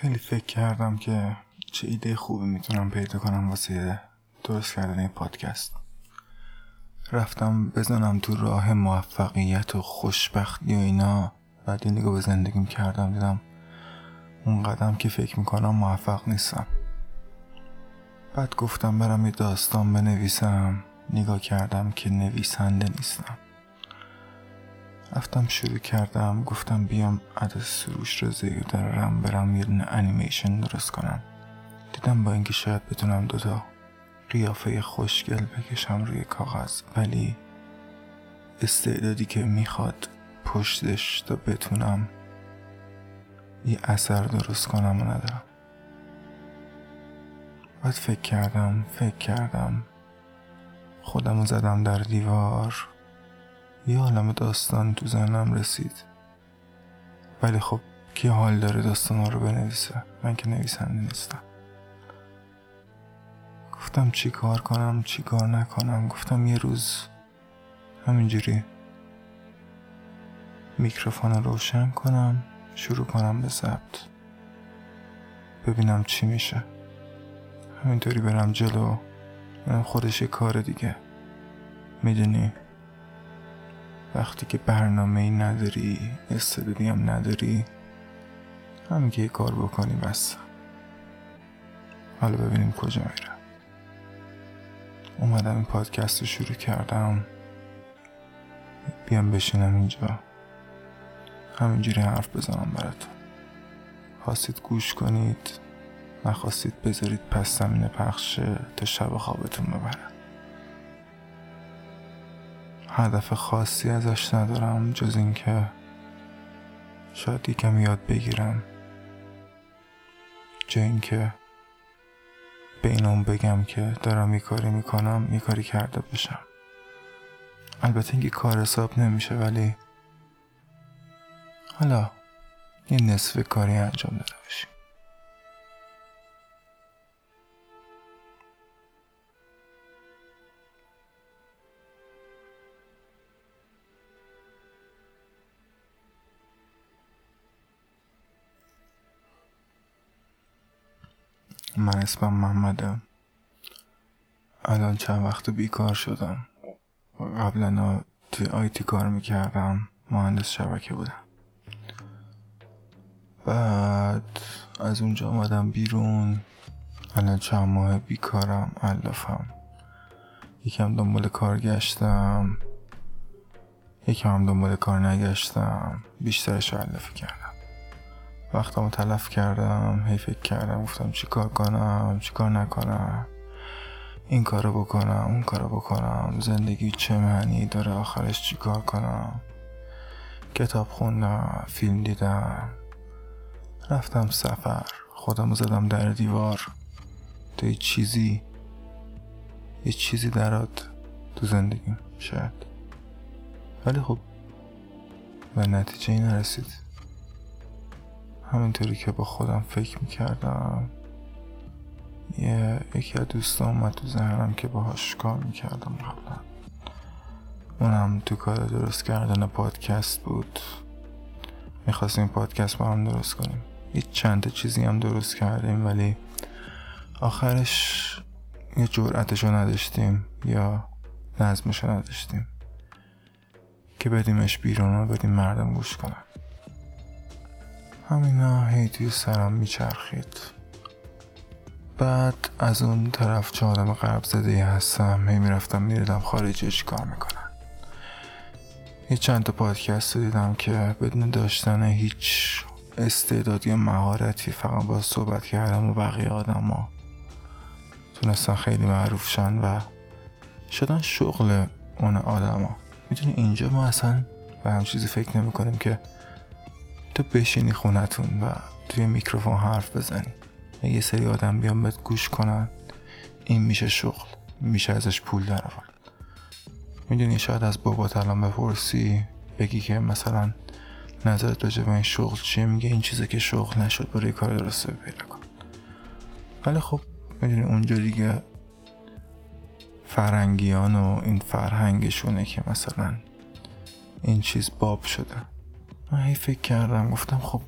خیلی فکر کردم که چه ایده خوبی می‌تونم پیدا کنم واسه درست کردن این پادکست. رفتم بزنم تو راه موفقیت و خوشبختی و اینا. بعد نگاه به زندگیم کردم دیدم اون قدم که فکر می‌کنم موفق نیستم. بعد گفتم برم یه داستان بنویسم. نگاه کردم که نویسنده نیستم. رفتم شروع کردم گفتم بیام عدد سروش رو زیر درم برم یه دونه انیمیشن درست کنم. دیدم با اینکه شاید بتونم دوتا قیافه خوشگل بکشم روی کاغذ ولی استعدادی که می‌خواد پشتش تا بتونم یه اثر درست کنم و ندارم. بعد فکر کردم فکر کردم خودم زدم در دیوار. یه عالم داستان تو ذهنم رسید. ولی خب کی حال داره داستان رو بنویسه؟ من که نویسنده نیستم. گفتم چی کار کنم چی کار نکنم؟ گفتم یه روز همینجوری میکروفون روشن کنم شروع کنم به ضبط. ببینم چی میشه. همینطوری برم جلو. خودش یه کار دیگه. می‌دونی؟ وقتی که برنامه ای نداری استعدادی هم نداری همین که کار بکنی بس. حالا ببینیم کجا میره اومدم این پادکست رو شروع کردم. بیام بشینم اینجا. همینجوری حرف بزنم براتون. خواستید گوش کنید نخواستید بذارید پس زمین پخشه تا شب خوابتون ببره هدف خاصی ازش ندارم جز اینکه شاید یکم یاد بگیرم. جا اینکه به اینم بگم که دارم یه کاری می‌کنم یه کاری کرده باشم. البته اینکه کار حساب نمیشه ولی حالا یه نصف کاری انجام داده باشیم. من اسمم محمدم الان چند وقت بیکار شدم. قبلا توی آیتی کار می‌کردم. مهندس شبکه بودم. بعد از اونجا آمدم بیرون. الان چند ماه بیکارم. علافم یکم دنبال کار گشتم. یکم دنبال کار نگشتم. بیشترش علافی کردم. وقتمو تلف کردم هی فکر کردم گفتم چی کار کنم چی کار نکنم این کارو بکنم اون کارو بکنم زندگی چه معنی داره آخرش چی کار کنم. کتاب خوندم فیلم دیدم رفتم سفر خودم زدم در دیوار. تو یه چیزی یه چیزی درات تو زندگیم شاید. ولی خب به نتیجه نرسید. همینطوری که با خودم فکر می‌کردم. یه یکی از دوستان اومد تو ذهنم که باهاش کار می‌کردم قبلا. اونم تو کار درست کردن پادکست بود. می‌خواستیم پادکست با هم درست کنیم. یه چند چیزی هم درست کردیم ولی آخرش یه جرعتشو نداشتیم یا نظمشو نداشتیم که بدیمش بیرون و بدیم مردم گوش کنن. همینا هی توی سرم میچرخید. بعد از اون طرف چه آدم قرب زده هستم هی می‌رفتم میردم خارجی چی کار می‌کنن. یه چند تا پادکست دیدم که بدون داشتن هیچ استعدادی و مهارتی فقط با صحبت کردم و بقیه آدم ها تونستن خیلی معروف شن و شدن شغل اون آدم ها می‌دونی اینجا ما اصلا به هم چیزی فکر نمی کنیم که تو بشینی خونتون و توی میکروفون حرف بزنی. یه سری آدم بیان بهت گوش کنن این میشه شغل. میشه ازش پول در آورد. می‌دونی شاید از بابات الان بپرسی بگی که مثلا نظرت راجع به این شغل چیه؟ میگه این چیزه که شغل نشد برای کار درسته پیدا کن. ولی خب می‌دونی اونجا دیگه فرنگیان و این فرهنگشونه که مثلا این چیز باب شده. من هی فکر کردم گفتم خب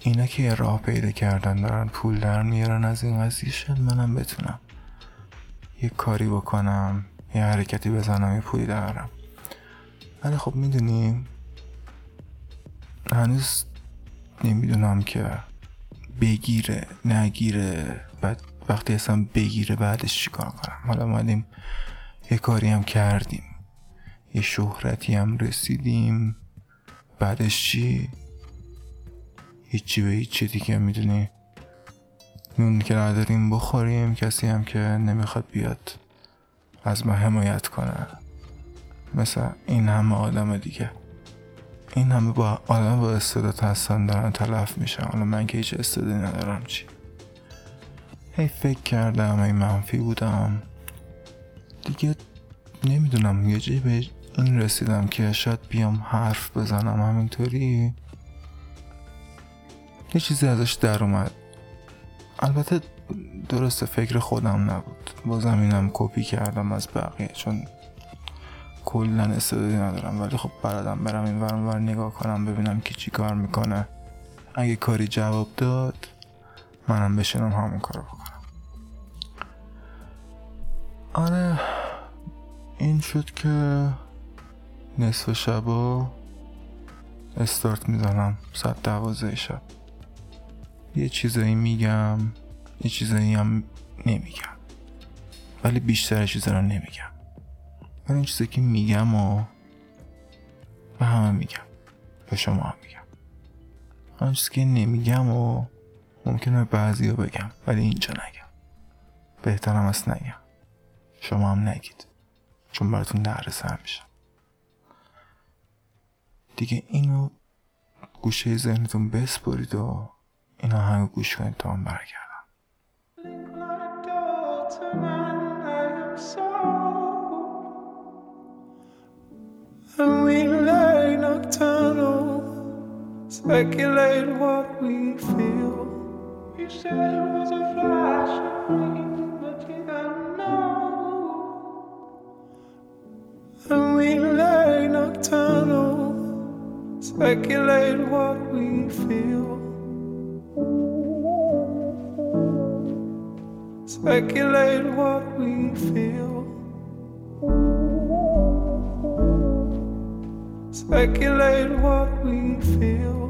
اینا که راه پیدا کردن دارن پول در میارن از این قضیه شد منم بتونم یه کاری بکنم یه حرکتی بزنم یه پولی دارم. ولی خب می‌دونی هنوز نمی‌دونم که بگیره نگیره بعد وقتی اصلا بگیره بعدش چیکار کنم؟ حالا مالیم یه کاری هم کردیم یه شهرتی هم رسیدیم. بعدش چی؟ هیچی به هیچی دیگه می‌دونی. نون که نداریم بخوریم کسی هم که نمی‌خواد بیاد از ما حمایت کنه. مثل این همه آدم دیگه. این همه با آدم با استعداد هستن دارن تلف میشن. حالا من که هیچ استعدادی ندارم چی؟ هی فکر کردم هی منفی بودم. دیگه نمی‌دونم یه جایی به این رسیدم که شاید بیام حرف بزنم همینطوری. یه چیزی ازش در اومد البته درست فکر خودم نبود. بازم اینم کپی کردم از بقیه چون کلا استعدادی ندارم. ولی خب بلدم برم این ورم ور نگاه کنم ببینم که چی کار می‌کنه. اگه کاری جواب داد منم بشینم همون کارو بکنم. آره. این شد که نصف شبا استارت می‌زنم ساعت دوازه شب. یه چیزایی میگم یه چیزایی هم نمیگم. ولی بیشتر چیزا رو نمیگم. ولی این چیزایی که میگم و به همه میگم. به شما هم میگم. اون چیزی که نمیگم و ممکنه بعضی رو بگم ولی اینجا نگم. بهترم است نگم. شما هم نگید. چون براتون در سر میشه دیگه اینو گوشه ذهنتون بسپرید و اینا همه گوش کنید تا هم برگردم. Speculate what we feel. Speculate what we feel. Speculate what we feel.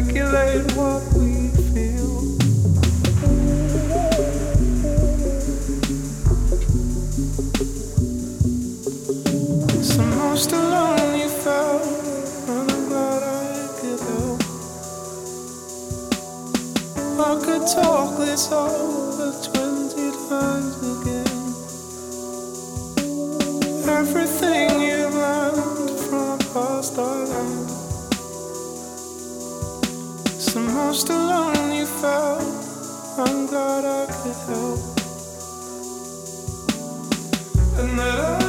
Speculate what we feel. It's the most alone you felt, and I'm glad I could help. I could talk this over The most alone you felt. I'm glad I could help. And that I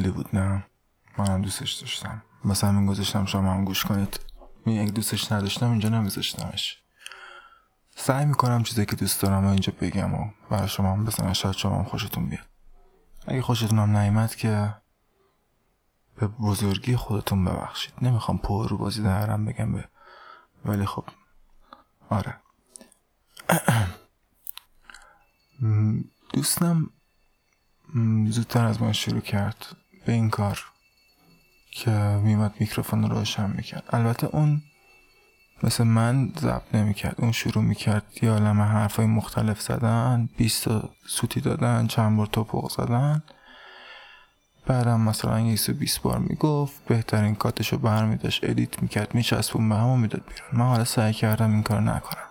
باحالی بود نه؟ منم دوستش داشتم. مثلا همین گذاشتم شما هم گوش کنید. می اگه دوستش نداشتم اینجا نمیذاشتمش. سعی می‌کنم چیزی که دوست دارم و اینجا بگم و برای شما هم بزنم. شاید شما هم خوشتون بیاد. اگه خوشتون هم نیمد که به بزرگی خودتون ببخشید. نمی‌خوام پر رو بازی درم بگم به ولی خب آره. دوستم زودتر از من شروع کرد. به این کار که میومد میکروفون رو روشن می‌کرد. البته اون مثل من ضبط نمی‌کرد. اون شروع می‌کرد یه عالم حرفای مختلف زدن 20 تا سوتی دادن چند بار تپق زدن. بعدم مثلا یه 20 بار می‌گفت بهترین cut شو برمیداشت edit می‌کرد میچسبوند به همون می‌داد بیرون. من حالا سعی کردم این کار نکنم.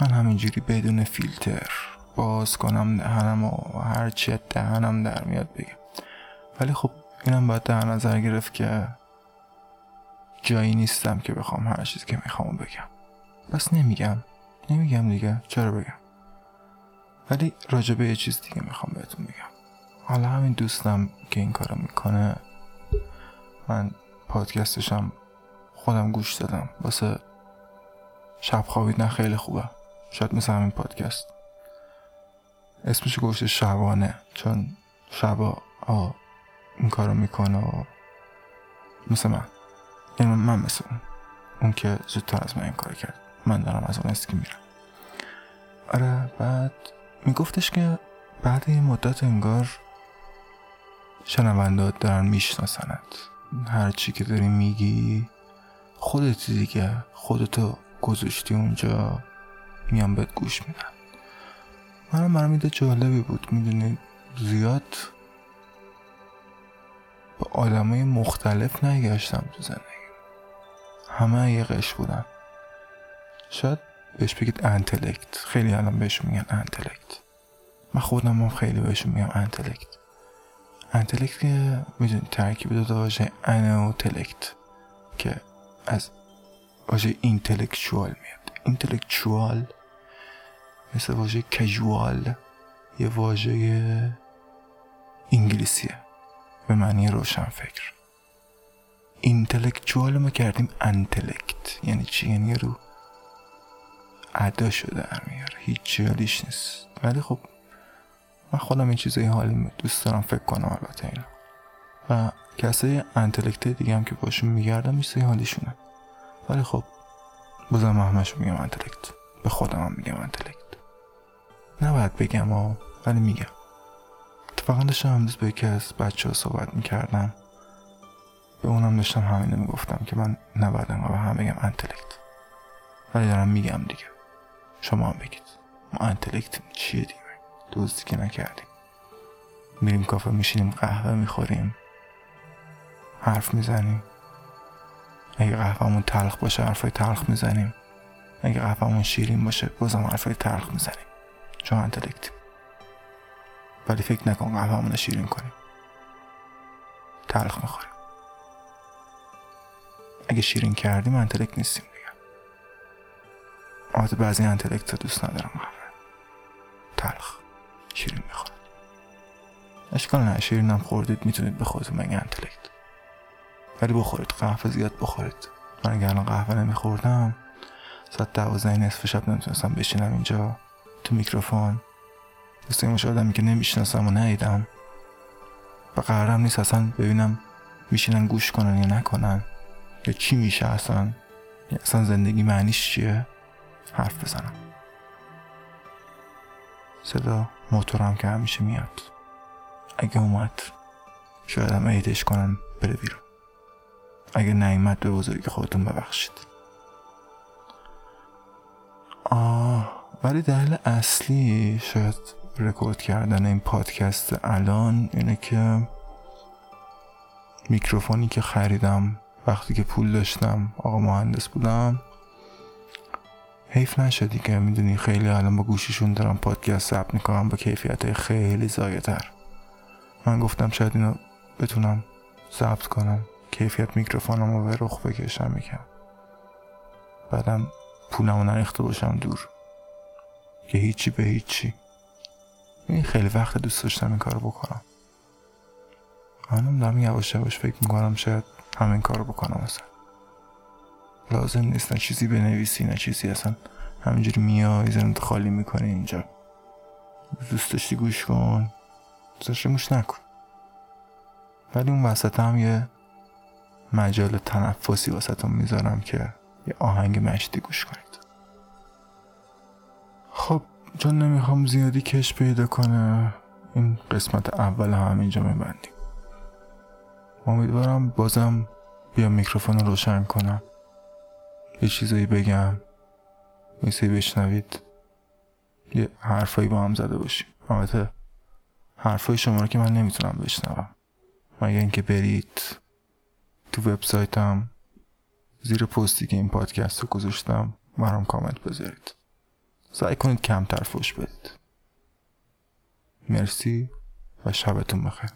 من همینجوری بدون فیلتر باز کنم دهنم و هر چی دهنم در میاد بگم. ولی خب اینم باید در نظر گرفت که جایی نیستم که بخوام هر چیزی که می‌خوام بگم. بس نمیگم. نمیگم دیگه. چرا بگم؟ ولی راجبه یه چیز دیگه می‌خوام بهتون بگم. حالا همین دوستم که این کارو می‌کنه من پادکستشم خودم گوش دادم. واسه شب خوابیدن خیلی خوبه. شاید مثل همین پادکست. اسمش گوشت شبانه چون شبا آه این کارو می‌کنه و مثل من. این من مثل اون. اون که زودتر از من این کار کرد. من دارم از اون اسکی میرم. آره بعد میگفتش که بعد یه مدت انگار شنونده دارن میشناسنت. هر چی که داری میگی خودت دیگه خودتو گذاشتی اونجا میان بهت گوش میدن منم برام ایده جالبی بود. می‌دونی زیاد به آدمای مختلف نگشتم تو زندگی. همه یه قش بودن. شاید بهش بگید انتلکت. خیلی الان بهش میگن انتلکت. من خودم هم خیلی بهش میگم انتلکت. انتلکت که می‌دونی ترکیب داده واژه انا تلکت که از واژه اینتלקچوال میاد. اینتלקچوال مثل واژه کژوال یه واژه انگلیسیه. به معنی روشن فکر اینتלקچوال ما کردیم انتلکت. یعنی چی؟ یعنی رو ادا شده در هیچ حالیش نیست. ولی خب من خودم این چیزای حالی دوست دارم فکر کنم البته اینا. و کسای انتلکت دیگه هم که باشون میگردم میشه حالیشونه. ولی خب بازم همش میگم انتلکت. به خودم هم میگم انتلکت. نباید بگم و ولی میگم. اتفاقا داشتم امروز به یکی از بچه ها صحبت می‌کردم. به اونم داشتم همینه می‌گفتم که من نباید به هم بگم انتلکت. ولی دارم میگم دیگه. شما هم بگید. ما انتلکت چیه دیگه؟ دوستی که نکردیم. میریم کافه میشینیم قهوه می‌خوریم. حرف می‌زنیم. اگه قهوهمون تلخ باشه حرفای تلخ می‌زنیم. اگه قهوهمون شیرین باشه بازم حرفای تلخ می‌زنیم. چون انتلکتیم. ولی فکر نکن قهوهمون شیرین کنیم. تلخ می‌خوریم. اگه شیرین کردیم انتلکت نیستیم دیگه. آت بعضی انتلکت دوست ندارم قهوه. تلخ. شیرین می‌خورد اشکال نه شیرین هم خوردید می‌تونید به خودتون بگه انتلکت ولی بخورید قهوه زیاد بخورید. من اگر الان قهوه نمیخوردم ساعت دوازده نصف شب نمی‌تونستم بشینم اینجا تو میکروفون. این آدمی که نمی‌شناسم و ندیدم. و قرارم نیست اصلا ببینم میشینن گوش کنن یا نکنن. یا چی میشه اصلا؟ اصلا زندگی معنیش چیه؟ حرف بزنم. صدا موتورم که همیشه میاد. اگه اومد شاید هم عیدش کنن بره بیرون. اگه نیمت به بزرگی خودتون ببخشید. آه ولی دلیل اصلی شاید رکورد کردن این پادکست الان اینه که میکروفونی که خریدم وقتی که پول داشتم آقا مهندس بودم. حیف نشدی که می‌دونی خیلی الان با گوشیشون دارم پادکست ثبت می‌کنم با کیفیت خیلی زایه تر من گفتم شاید اینو بتونم ضبط کنم کیفیت میکروفونم رو به رخ بکشم میکن بعدم پولمو نریخته باشم دور. که هیچی به هیچی. این خیلی وقت دوست داشتم این کارو بکنم. منم دارم یواش یواش فکر می‌کنم شاید همین کارو بکنم اصلا. لازم نیست نه چیزی بنویسی نه چیزی اصلا همینجوری میای زنت خالی می‌کنی اینجا. دوست داشتی گوش کن. دوست گوش نکن. ولی اون وسط هم یه مجال تنفسی واسهتون می‌ذارم که یه آهنگ مشتی گوش کنید. خب چون نمی‌خوام زیادی کش پیدا کنه این قسمت اول هم اینجا میبندیم. امیدوارم بازم بیا میکروفون رو روشن کنم. یه چیزایی بگم. میسی بشنوید. یه حرفایی با هم زده باشیم. البته حرفای شما رو که من نمی‌تونم بشنوم. مگه اینکه برید تو وبسایتم زیر پستی که این پادکست رو گذاشتم برام کامنت بذارید. سعی کنید کمتر فوش بدید. مرسی و شبتون بخیر.